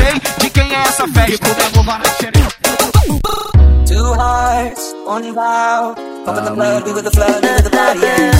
sei de quem é essa festa. Two hearts, one vow. pumping with the blood, we with the flood, we with the body, yeah.